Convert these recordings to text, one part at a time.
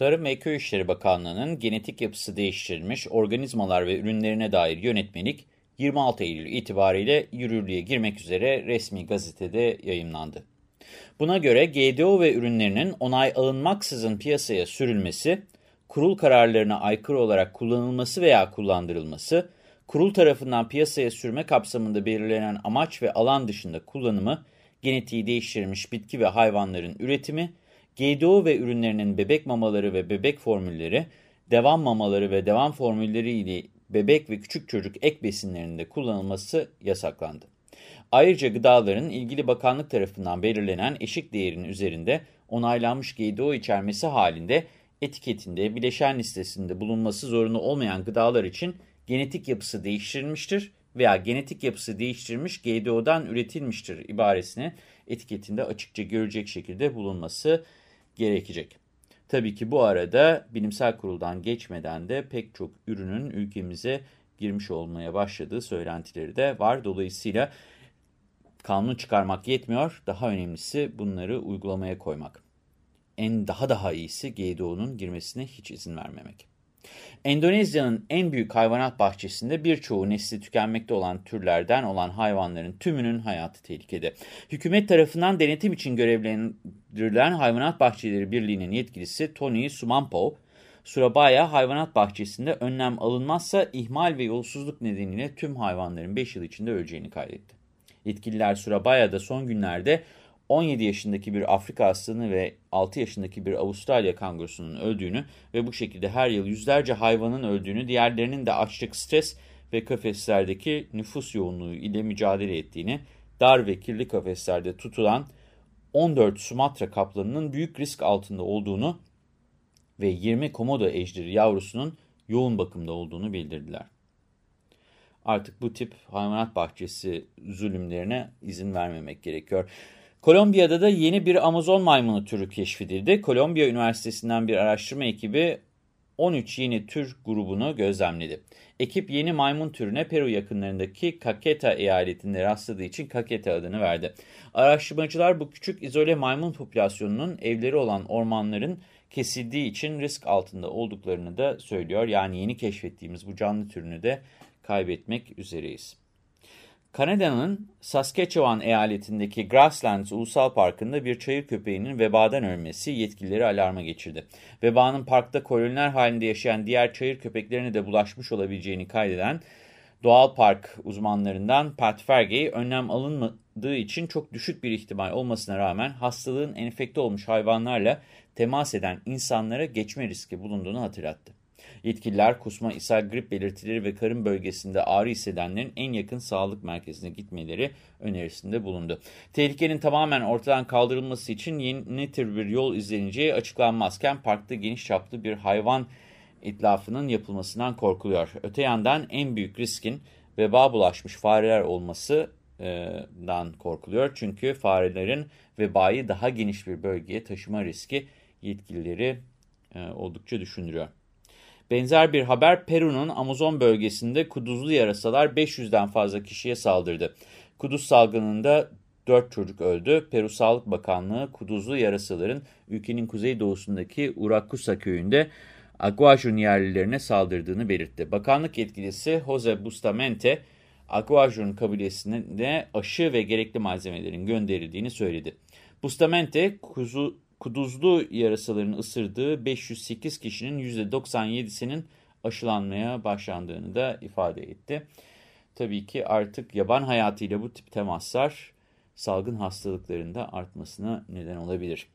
Tarım ve Köy İşleri Bakanlığı'nın genetik yapısı değiştirilmiş organizmalar ve ürünlerine dair yönetmelik 26 Eylül itibariyle yürürlüğe girmek üzere resmi gazetede yayımlandı. Buna göre GDO ve ürünlerinin onay alınmaksızın piyasaya sürülmesi, kurul kararlarına aykırı olarak kullanılması veya kullandırılması, kurul tarafından piyasaya sürme kapsamında belirlenen amaç ve alan dışında kullanımı, genetiği değiştirilmiş bitki ve hayvanların üretimi, GDO ve ürünlerinin bebek mamaları ve bebek formülleri, devam mamaları ve devam formülleri ile bebek ve küçük çocuk ek besinlerinde kullanılması yasaklandı. Ayrıca gıdaların ilgili bakanlık tarafından belirlenen eşik değerinin üzerinde onaylanmış GDO içermesi halinde etiketinde bileşen listesinde bulunması zorunlu olmayan gıdalar için genetik yapısı değiştirilmiştir veya genetik yapısı değiştirilmiş GDO'dan üretilmiştir ibaresini etiketinde açıkça görecek şekilde bulunması gerekecek. Tabii ki bu arada bilimsel kuruldan geçmeden de pek çok ürünün ülkemize girmiş olmaya başladığı söylentileri de var. Dolayısıyla kanun çıkarmak yetmiyor. Daha önemlisi bunları uygulamaya koymak. En daha daha iyisi GDO'nun girmesine hiç izin vermemek. Endonezya'nın en büyük hayvanat bahçesinde birçoğu nesli tükenmekte olan türlerden olan hayvanların tümünün hayatı tehlikede. Hükümet tarafından denetim için görevlendirilen Hayvanat Bahçeleri Birliği'nin yetkilisi Tony Sumampo, Surabaya Hayvanat Bahçesi'nde önlem alınmazsa ihmal ve yolsuzluk nedeniyle tüm hayvanların 5 yıl içinde öleceğini kaydetti. Yetkililer Surabaya'da son günlerde 17 yaşındaki bir Afrika aslanı ve 6 yaşındaki bir Avustralya kangurusunun öldüğünü ve bu şekilde her yıl yüzlerce hayvanın öldüğünü, diğerlerinin de açlık, stres ve kafeslerdeki nüfus yoğunluğu ile mücadele ettiğini, dar ve kirli kafeslerde tutulan 14 Sumatra kaplanının büyük risk altında olduğunu ve 20 komodo ejderi yavrusunun yoğun bakımda olduğunu bildirdiler. Artık bu tip hayvanat bahçesi zulümlerine izin vermemek gerekiyor. Kolombiya'da da yeni bir Amazon maymunu türü keşfedildi. Kolombiya Üniversitesi'nden bir araştırma ekibi 13 yeni tür grubunu gözlemledi. Ekip yeni maymun türüne Peru yakınlarındaki Caqueta eyaletinde rastladığı için Caqueta adını verdi. Araştırmacılar bu küçük izole maymun popülasyonunun evleri olan ormanların kesildiği için risk altında olduklarını da söylüyor. Yani yeni keşfettiğimiz bu canlı türünü de kaybetmek üzereyiz. Kanada'nın Saskatchewan eyaletindeki Grasslands Ulusal Parkı'nda bir çayır köpeğinin vebadan ölmesi yetkilileri alarma geçirdi. Vebanın parkta koloniler halinde yaşayan diğer çayır köpeklerine de bulaşmış olabileceğini kaydeden doğal park uzmanlarından Pat Fergey, önlem alınmadığı için çok düşük bir ihtimal olmasına rağmen hastalığın enfekte olmuş hayvanlarla temas eden insanlara geçme riski bulunduğunu hatırlattı. Yetkililer kusma, ishal, grip belirtileri ve karın bölgesinde ağrı hissedenlerin en yakın sağlık merkezine gitmeleri önerisinde bulundu. Tehlikenin tamamen ortadan kaldırılması için yeni tür bir yol izleneceği açıklanmazken parkta geniş çaplı bir hayvan itlafının yapılmasından korkuluyor. Öte yandan en büyük riskin veba bulaşmış fareler olmasından korkuluyor. Çünkü farelerin vebayı daha geniş bir bölgeye taşıma riski yetkilileri oldukça düşündürüyor. Benzer bir haber Peru'nun Amazon bölgesinde kuduzlu yarasalar 500'den fazla kişiye saldırdı. Kuduz salgınında 4 çocuk öldü. Peru Sağlık Bakanlığı kuduzlu yarasaların ülkenin kuzeydoğusundaki Urakusa köyünde Aguajun yerlilerine saldırdığını belirtti. Bakanlık yetkilisi Jose Bustamente, Aguajun kabilesine aşı ve gerekli malzemelerin gönderildiğini söyledi. Bustamente, kuzu, kuduzlu yarasaların ısırdığı 508 kişinin %97'sinin aşılanmaya başlandığını da ifade etti. Tabii ki artık yaban hayatıyla bu tip temaslar salgın hastalıklarında artmasına neden olabilir.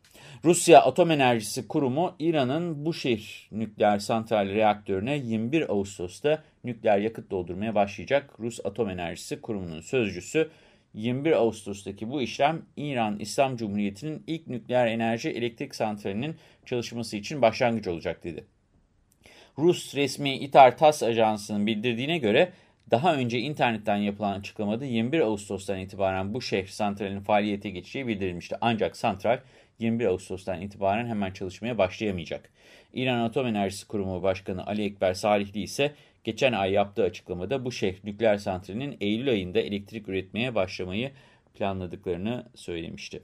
Rusya Atom Enerjisi Kurumu İran'ın Buşehir nükleer santral reaktörüne 21 Ağustos'ta nükleer yakıt doldurmaya başlayacak. Rus Atom Enerjisi Kurumu'nun sözcüsü 21 Ağustos'taki bu işlem İran İslam Cumhuriyeti'nin ilk nükleer enerji elektrik santralinin çalışması için başlangıç olacak dedi. Rus resmi İtar TASS ajansının bildirdiğine göre daha önce internetten yapılan açıklamada 21 Ağustos'tan itibaren bu şehir santralinin faaliyete geçeceği bildirilmişti. Ancak santral 21 Ağustos'tan itibaren hemen çalışmaya başlayamayacak. İran Atom Enerjisi Kurumu Başkanı Ali Ekber Salihli ise geçen ay yaptığı açıklamada bu şehir nükleer santralinin Eylül ayında elektrik üretmeye başlamayı planladıklarını söylemişti.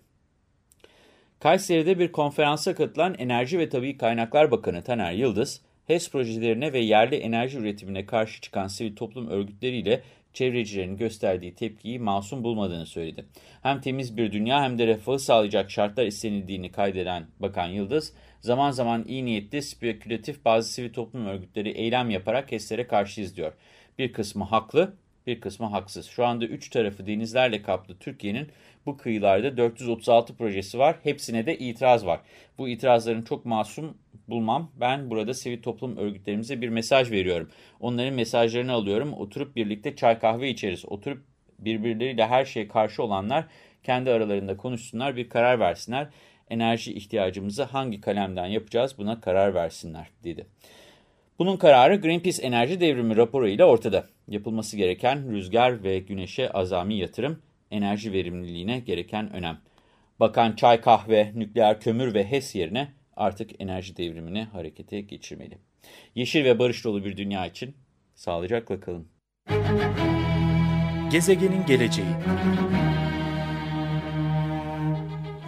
Kayseri'de bir konferansa katılan Enerji ve Tabii Kaynaklar Bakanı Taner Yıldız, HES projelerine ve yerli enerji üretimine karşı çıkan sivil toplum örgütleriyle çevrecilerin gösterdiği tepkiyi masum bulmadığını söyledi. Hem temiz bir dünya hem de refahı sağlayacak şartlar istenildiğini kaydeden Bakan Yıldız, zaman zaman iyi niyetli, spekülatif bazı sivil toplum örgütleri eylem yaparak HES'lere karşıyız diyor. Bir kısmı haklı, bir kısmı haksız. Şu anda üç tarafı denizlerle kaplı Türkiye'nin bu kıyılarda 436 projesi var. Hepsine de itiraz var. Bu itirazların çok masum bulmam. Ben burada sivil toplum örgütlerimize bir mesaj veriyorum. Onların mesajlarını alıyorum. Oturup birlikte çay kahve içeriz. Oturup birbirleriyle her şeye karşı olanlar kendi aralarında konuşsunlar, bir karar versinler. Enerji ihtiyacımızı hangi kalemden yapacağız buna karar versinler dedi. Bunun kararı Greenpeace Enerji Devrimi raporu ile ortada. Yapılması gereken rüzgar ve güneşe azami yatırım, enerji verimliliğine gereken önem. Bakan çay, kahve, nükleer kömür ve HES yerine artık enerji devrimini harekete geçirmeli. Yeşil ve barış dolu bir dünya için sağlıcakla kalın. Gezegenin geleceği